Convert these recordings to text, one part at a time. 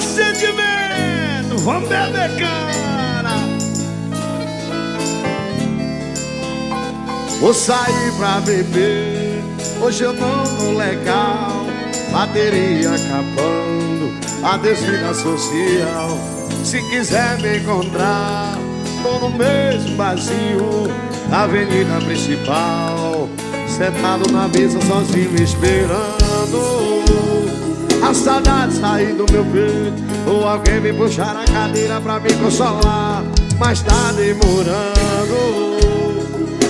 sentimento, vamos beber cara. Vou sair pra beber, hoje eu não tô legal. Bateria acabando, a desvida social. Se quiser me encontrar, tô no mesmo vazio, na avenida principal. Sentado na mesa sozinho esperando A saudade sair do meu peito Ou alguém me puxar a cadeira pra me consolar. Mas tá demorando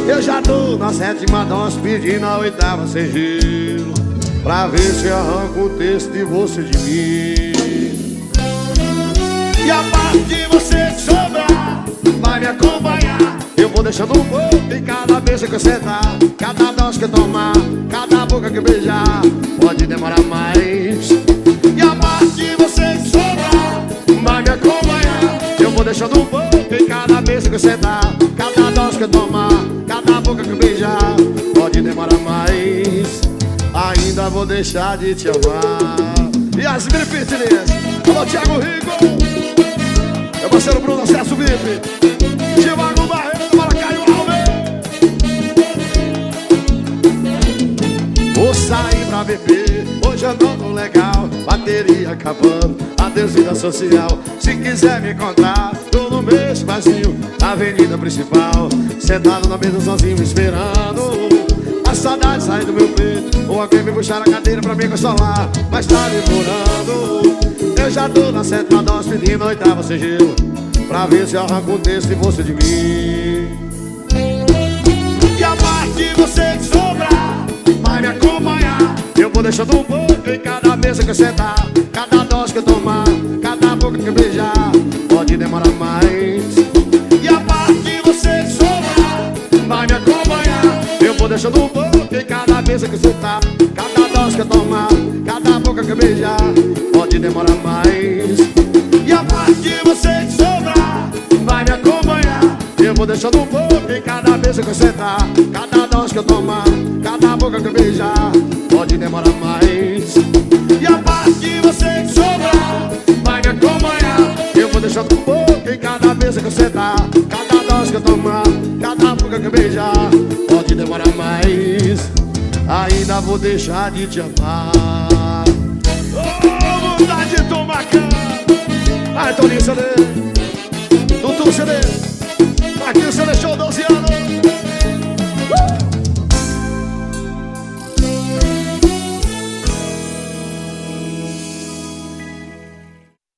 Eu já tô na sétima dose pedindo a oitava sem gelo Pra ver se arranco o texto de você de mim. E a parte de você sobrar Vai me acompanhar. Eu vou deixando um pouco em cada vez que você tá Cada dose que tomar Cada boca que beijar. Pode demorar mais Que tomar Cada boca que beijar Pode demorar mais. Ainda vou deixar de te amar. E as Fitness Alô Thiago Rico. Meu parceiro Bruno Acesso VIP Tiago Barreiro do Maracaio Alves. Vou sair pra beber. Hoje eu não tô legal. Bateria acabando. Adeus vida social. Se quiser me encontrar Tô mesmo vazio Avenida principal Sentado na mesa sozinho esperando. A saudade sai do meu peito Ou alguém me puxar a cadeira pra me consolar Mas tá demorando Eu já tô na sétima dose pedindo oitava sigilo Pra ver se arranco um de você de mim. E a parte você que sobrar Vai me acompanhar. Eu vou deixando um pouco em cada mesa que sentar Eu vou um pouco em cada mesa que sentar Cada dose que eu tomar Cada boca que eu beijar Pode demorar mais. E a parte você que sobrar vai me acompanhar. Eu vou deixando um pouco em cada mesa que eu sentar Cada dose que eu tomar, cada boca que eu beijar Pode demorar mais. E a parte que você sobrar Vai me acompanhar. Eu vou deixando um pouco em cada mesa que eu sentar Cada dose que eu tomar, cada boca que eu beijar vou deixar de te amar. Oh, vontade de tomar cana. Ai, Toninho Cedê. Dudu Cedê. Marquinhos Cedê.